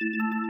you